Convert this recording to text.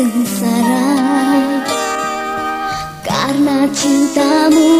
sengsara. Karena cintamu